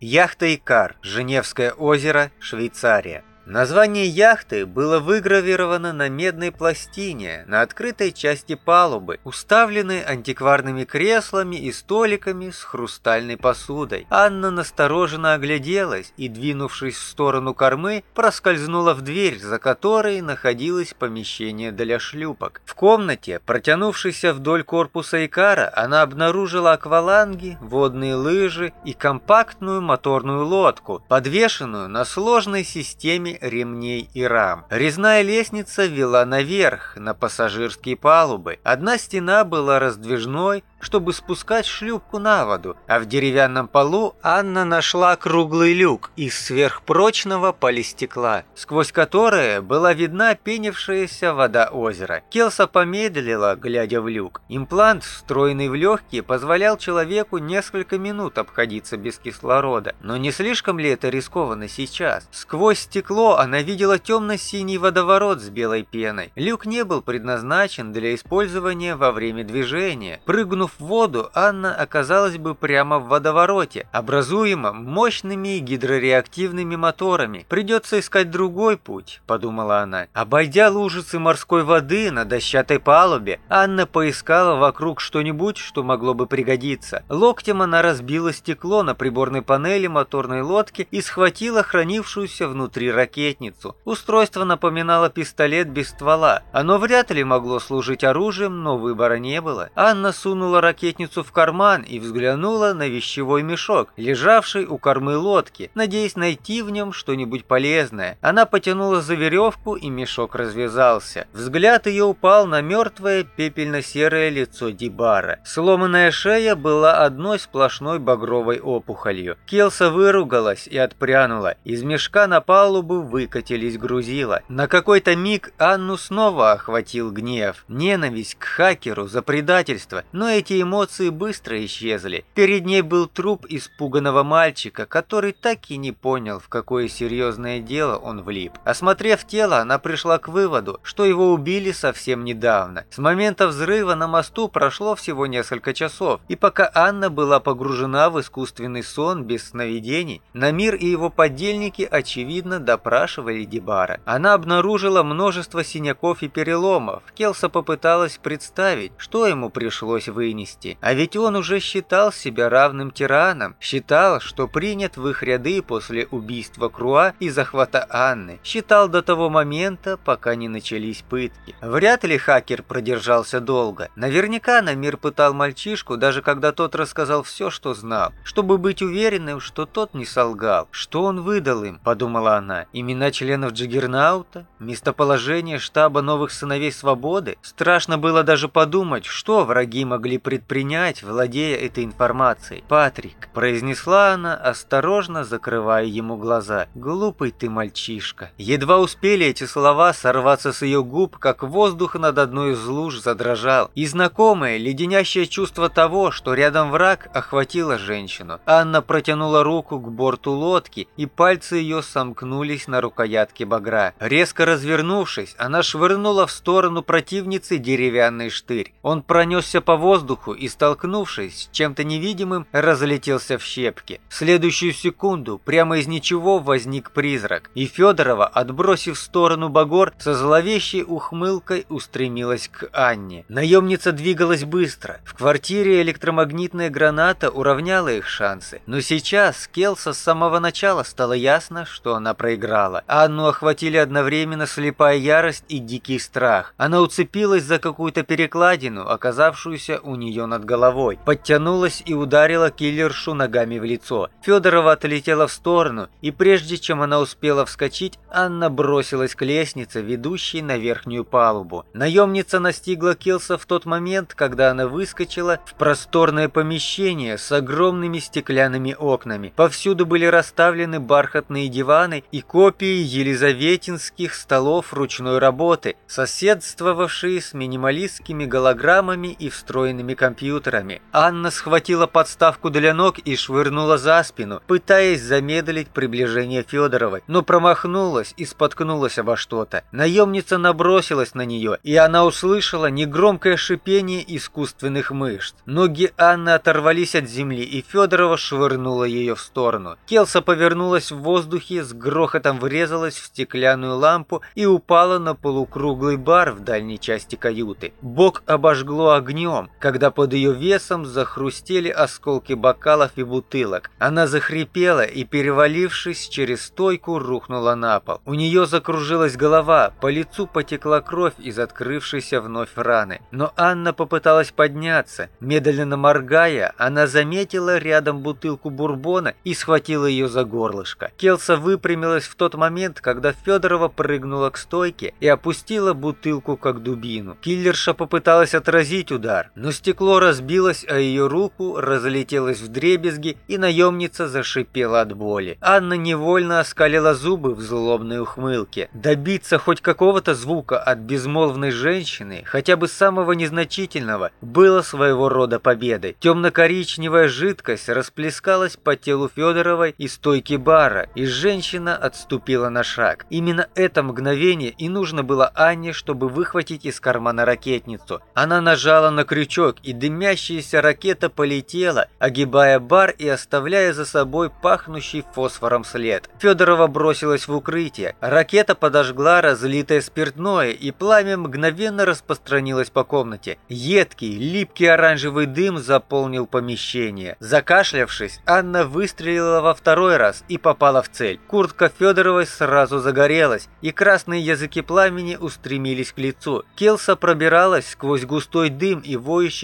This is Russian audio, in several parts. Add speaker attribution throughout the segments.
Speaker 1: Яхта Икар, Женевское озеро, Швейцария. Название яхты было выгравировано на медной пластине на открытой части палубы, уставленной антикварными креслами и столиками с хрустальной посудой. Анна настороженно огляделась и, двинувшись в сторону кормы, проскользнула в дверь, за которой находилось помещение для шлюпок. В комнате, протянувшейся вдоль корпуса Икара, она обнаружила акваланги, водные лыжи и компактную моторную лодку, подвешенную на сложной системе ремней и рам. Резная лестница вела наверх, на пассажирские палубы. Одна стена была раздвижной, чтобы спускать шлюпку на воду, а в деревянном полу Анна нашла круглый люк из сверхпрочного полистекла, сквозь которое была видна пенившаяся вода озера. Келса помедлила, глядя в люк. Имплант, встроенный в легкие, позволял человеку несколько минут обходиться без кислорода. Но не слишком ли это рискованно сейчас? Сквозь стекло она видела темно-синий водоворот с белой пеной. Люк не был предназначен для использования во время движения. Прыгнув в воду, Анна оказалась бы прямо в водовороте, образуемом мощными гидрореактивными моторами. Придется искать другой путь, подумала она. Обойдя лужицы морской воды на дощатой палубе, Анна поискала вокруг что-нибудь, что могло бы пригодиться. Локтем она разбила стекло на приборной панели моторной лодки и схватила хранившуюся внутри ракетницу. Устройство напоминало пистолет без ствола. Оно вряд ли могло служить оружием, но выбора не было. Анна сунула сунула ракетницу в карман и взглянула на вещевой мешок, лежавший у кормы лодки, надеясь найти в нем что-нибудь полезное. Она потянула за веревку, и мешок развязался. Взгляд ее упал на мертвое пепельно-серое лицо Дибара. Сломанная шея была одной сплошной багровой опухолью. Келса выругалась и отпрянула. Из мешка на палубу выкатились грузила. На какой-то миг Анну снова охватил гнев, ненависть к хакеру за предательство, но эти эти эмоции быстро исчезли. Перед ней был труп испуганного мальчика, который так и не понял, в какое серьезное дело он влип. Осмотрев тело, она пришла к выводу, что его убили совсем недавно. С момента взрыва на мосту прошло всего несколько часов, и пока Анна была погружена в искусственный сон без сновидений, Намир и его подельники, очевидно, допрашивали Дебара. Она обнаружила множество синяков и переломов. Келса попыталась представить, что ему пришлось вынести вынести. А ведь он уже считал себя равным тиранам, считал, что принят в их ряды после убийства Круа и захвата Анны, считал до того момента, пока не начались пытки. Вряд ли хакер продержался долго. Наверняка Намир пытал мальчишку, даже когда тот рассказал все, что знал, чтобы быть уверенным, что тот не солгал. Что он выдал им, подумала она. Имена членов Джиггернаута? Местоположение штаба новых сыновей свободы? Страшно было даже подумать, что враги могли предпринять, владея этой информацией. «Патрик», – произнесла она, осторожно закрывая ему глаза. «Глупый ты мальчишка». Едва успели эти слова сорваться с ее губ, как воздух над одной из луж задрожал. И знакомое, леденящее чувство того, что рядом враг, охватило женщину. Анна протянула руку к борту лодки, и пальцы ее сомкнулись на рукоятке багра. Резко развернувшись, она швырнула в сторону противницы деревянный штырь. Он пронесся по воздуху, воздуху и, столкнувшись с чем-то невидимым, разлетелся в щепки. В следующую секунду прямо из ничего возник призрак, и Федорова, отбросив в сторону Багор, со зловещей ухмылкой устремилась к Анне. Наемница двигалась быстро. В квартире электромагнитная граната уравняла их шансы. Но сейчас Келса с самого начала стало ясно, что она проиграла. Анну охватили одновременно слепая ярость и дикий страх. Она уцепилась за какую-то перекладину, оказавшуюся у нее нее над головой, подтянулась и ударила киллершу ногами в лицо. Федорова отлетела в сторону, и прежде чем она успела вскочить, Анна бросилась к лестнице, ведущей на верхнюю палубу. Наемница настигла Килса в тот момент, когда она выскочила в просторное помещение с огромными стеклянными окнами. Повсюду были расставлены бархатные диваны и копии елизаветинских столов ручной работы, соседствовавшие с минималистскими голограммами и встроенными компьютерами. Анна схватила подставку для ног и швырнула за спину, пытаясь замедлить приближение Федоровой, но промахнулась и споткнулась обо что-то. Наемница набросилась на нее, и она услышала негромкое шипение искусственных мышц. Ноги Анны оторвались от земли, и Федорова швырнула ее в сторону. Келса повернулась в воздухе, с грохотом врезалась в стеклянную лампу и упала на полукруглый бар в дальней части каюты. Бок обожгло огнем, когда под ее весом захрустели осколки бокалов и бутылок. Она захрипела и, перевалившись через стойку, рухнула на пол. У нее закружилась голова, по лицу потекла кровь из открывшейся вновь раны. Но Анна попыталась подняться. Медленно моргая, она заметила рядом бутылку бурбона и схватила ее за горлышко. Келса выпрямилась в тот момент, когда Федорова прыгнула к стойке и опустила бутылку как дубину. Киллерша попыталась отразить удар, но стекло разбилось, а ее руку разлетелось в дребезги, и наемница зашипела от боли. Анна невольно оскалила зубы в злобной ухмылке. Добиться хоть какого-то звука от безмолвной женщины, хотя бы самого незначительного, было своего рода победой. Темно-коричневая жидкость расплескалась по телу Федоровой и стойки бара, и женщина отступила на шаг. Именно это мгновение и нужно было Анне, чтобы выхватить из кармана ракетницу. Она нажала на крючок, и дымящаяся ракета полетела, огибая бар и оставляя за собой пахнущий фосфором след. Федорова бросилась в укрытие. Ракета подожгла разлитое спиртное, и пламя мгновенно распространилось по комнате. Едкий, липкий оранжевый дым заполнил помещение. Закашлявшись, Анна выстрелила во второй раз и попала в цель. Куртка Федоровой сразу загорелась, и красные языки пламени устремились к лицу. Келса пробиралась сквозь густой дым и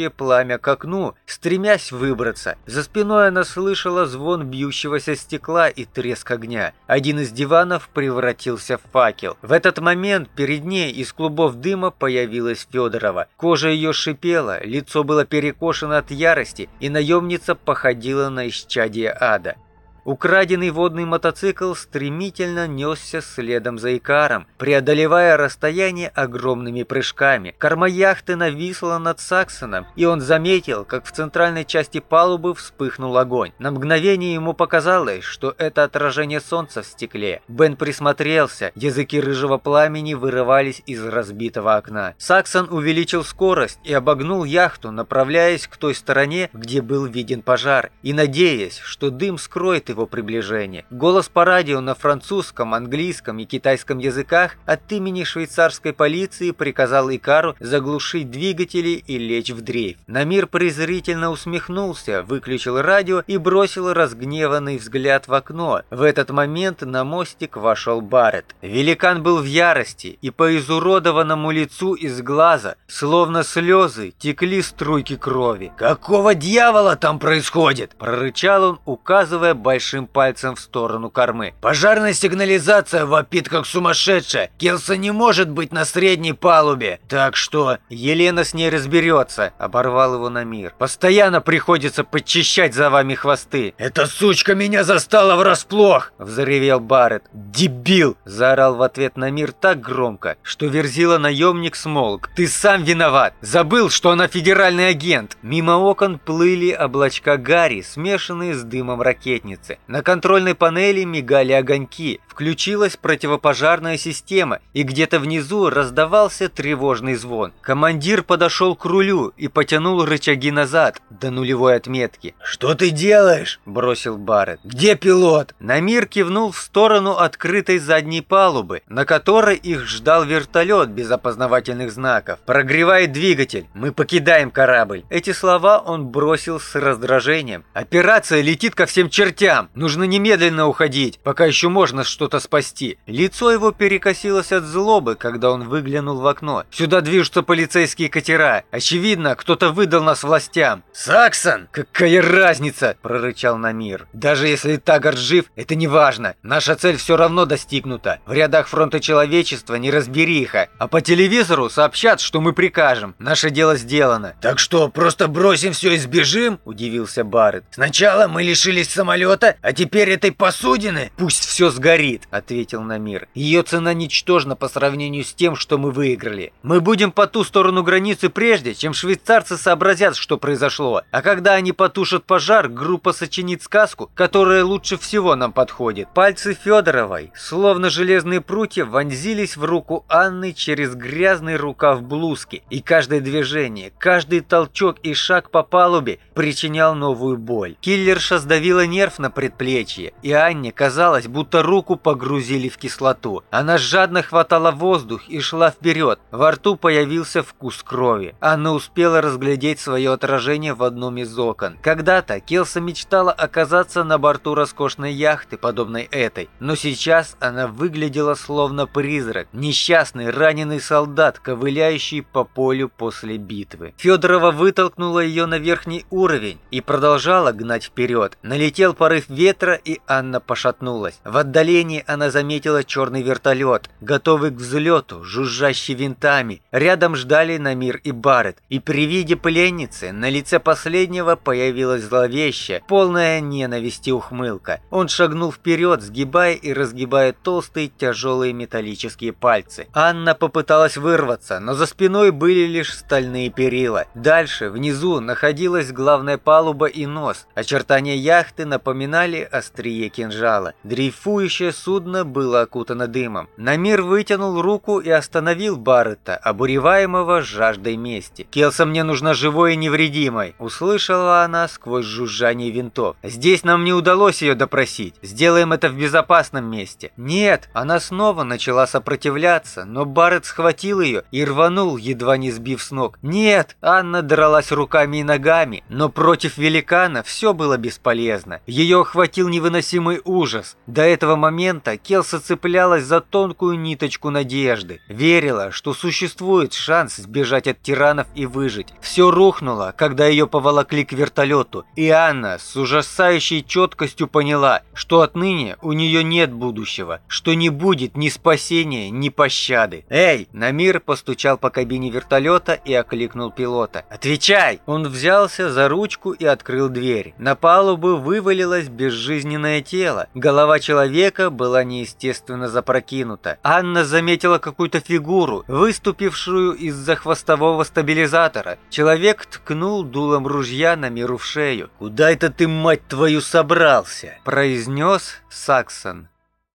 Speaker 1: воющее пламя к окну, стремясь выбраться. За спиной она слышала звон бьющегося стекла и треск огня. Один из диванов превратился в факел. В этот момент перед ней из клубов дыма появилась Федорова. Кожа ее шипела, лицо было перекошено от ярости, и наемница походила на исчадие ада. Украденный водный мотоцикл стремительно несся следом за Икаром, преодолевая расстояние огромными прыжками. Корма яхты нависла над Саксоном, и он заметил, как в центральной части палубы вспыхнул огонь. На мгновение ему показалось, что это отражение солнца в стекле. Бен присмотрелся, языки рыжего пламени вырывались из разбитого окна. Саксон увеличил скорость и обогнул яхту, направляясь к той стороне, где был виден пожар, и надеясь, что дым скроет его приближение. Голос по радио на французском, английском и китайском языках от имени швейцарской полиции приказал Икару заглушить двигатели и лечь в дрейф. Намир презрительно усмехнулся, выключил радио и бросил разгневанный взгляд в окно. В этот момент на мостик вошел Барретт. Великан был в ярости, и по изуродованному лицу из глаза, словно слезы, текли струйки крови. «Какого дьявола там происходит?» – прорычал он, указывая большим большим пальцем в сторону кормы. «Пожарная сигнализация вопит как сумасшедшая! Келса не может быть на средней палубе! Так что...» «Елена с ней разберется», — оборвал его на мир. «Постоянно приходится подчищать за вами хвосты». «Эта сучка меня застала врасплох!» — взревел Барретт. «Дебил!» — заорал в ответ на мир так громко, что верзила наемник смолк. «Ты сам виноват! Забыл, что она федеральный агент!» Мимо окон плыли облачка Гарри, смешанные с дымом ракетницы лестнице. На контрольной панели мигали огоньки, включилась противопожарная система, и где-то внизу раздавался тревожный звон. Командир подошел к рулю и потянул рычаги назад, до нулевой отметки. «Что ты делаешь?» – бросил Барретт. «Где пилот?» Намир кивнул в сторону открытой задней палубы, на которой их ждал вертолет без опознавательных знаков. «Прогревает двигатель. Мы покидаем корабль». Эти слова он бросил с раздражением. «Операция летит ко всем чертям!» Там! Нужно немедленно уходить, пока еще можно что-то спасти!» Лицо его перекосилось от злобы, когда он выглянул в окно. «Сюда движутся полицейские катера. Очевидно, кто-то выдал нас властям». «Саксон! Какая разница?» – прорычал Намир. «Даже если Тагард жив, это не важно. Наша цель все равно достигнута. В рядах фронта человечества неразбериха. А по телевизору сообщат, что мы прикажем. Наше дело сделано». «Так что, просто бросим все и сбежим?» – удивился Барретт. «Сначала мы лишились самолета, а теперь этой посудины? Пусть все сгорит, ответил Намир. Ее цена ничтожна по сравнению с тем, что мы выиграли. Мы будем по ту сторону границы прежде, чем швейцарцы сообразят, что произошло. А когда они потушат пожар, группа сочинит сказку, которая лучше всего нам подходит. Пальцы Федоровой, словно железные прутья, вонзились в руку Анны через грязный рукав блузки, и каждое движение, каждый толчок и шаг по палубе причинял новую боль. Киллерша сдавила нерв на предплечье, и Анне казалось, будто руку погрузили в кислоту. Она жадно хватала воздух и шла вперед. Во рту появился вкус крови. Анна успела разглядеть свое отражение в одном из окон. Когда-то Келса мечтала оказаться на борту роскошной яхты, подобной этой, но сейчас она выглядела словно призрак, несчастный раненый солдат, ковыляющий по полю после битвы. Федорова вытолкнула ее на верхний уровень и продолжала гнать вперед. Налетел порыв ветра, и Анна пошатнулась. В отдалении она заметила черный вертолет, готовый к взлету, жужжащий винтами. Рядом ждали Намир и Барретт, и при виде пленницы на лице последнего появилась зловещая, полная ненависти ухмылка. Он шагнул вперед, сгибая и разгибая толстые тяжелые металлические пальцы. Анна попыталась вырваться, но за спиной были лишь стальные перила. Дальше, внизу, находилась главная палуба и нос. Очертания яхты напоминали острие кинжала. Дрейфующее судно было окутано дымом. Намир вытянул руку и остановил Баррета, обуреваемого жаждой мести. «Келса мне нужна живой и невредимой», — услышала она сквозь жужжание винтов. «Здесь нам не удалось ее допросить. Сделаем это в безопасном месте». «Нет!» Она снова начала сопротивляться, но Баррет схватил ее и рванул, едва не сбив с ног. «Нет!» Анна дралась руками и ногами, но против великана все было бесполезно. Ее охватил невыносимый ужас. До этого момента Келса цеплялась за тонкую ниточку надежды. Верила, что существует шанс сбежать от тиранов и выжить. Все рухнуло, когда ее поволокли к вертолету, и Анна с ужасающей четкостью поняла, что отныне у нее нет будущего, что не будет ни спасения, ни пощады. «Эй!» Намир постучал по кабине вертолета и окликнул пилота. «Отвечай!» Он взялся за ручку и открыл дверь. На палубу вывалилось безжизненное тело. Голова человека была неестественно запрокинута. Анна заметила какую-то фигуру, выступившую из-за хвостового стабилизатора. Человек ткнул дулом ружья на миру в шею. «Куда это ты, мать твою, собрался?» – произнес Саксон.